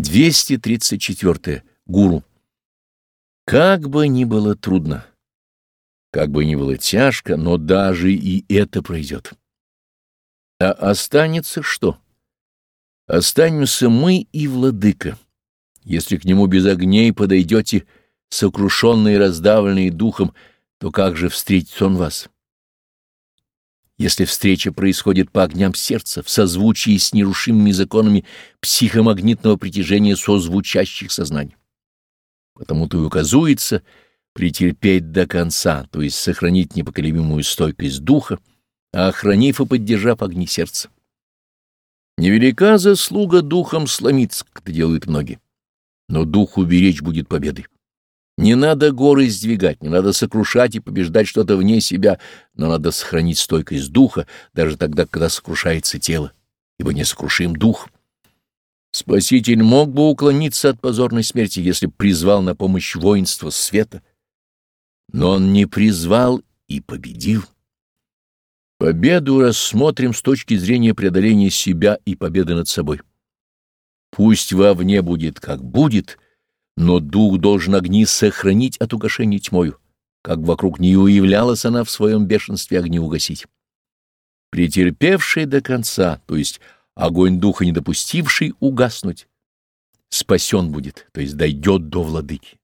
234. Гуру. Как бы ни было трудно, как бы ни было тяжко, но даже и это пройдет. А останется что? Останемся мы и владыка. Если к нему без огней подойдете, сокрушенные и раздавленные духом, то как же встретит он вас? Если встреча происходит по огням сердца, в созвучии с нерушимыми законами психомагнитного притяжения созвучащих сознаний. Потому-то и указуется претерпеть до конца, то есть сохранить непоколебимую стойкость духа, охранив и поддержав огни сердца. Невелика заслуга духом сломиться, как это делают многие, но дух уберечь будет победой. Не надо горы сдвигать, не надо сокрушать и побеждать что-то вне себя, но надо сохранить стойкость духа даже тогда, когда сокрушается тело, ибо несокрушим дух. Спаситель мог бы уклониться от позорной смерти, если призвал на помощь воинство света, но он не призвал и победил. Победу рассмотрим с точки зрения преодоления себя и победы над собой. Пусть вовне будет как будет — но дух должен огни сохранить от угошения тьмою, как вокруг не уявлялась она в своем бешенстве огни угасить. Претерпевший до конца, то есть огонь духа не допустивший угаснуть, спасен будет, то есть дойдет до владыки.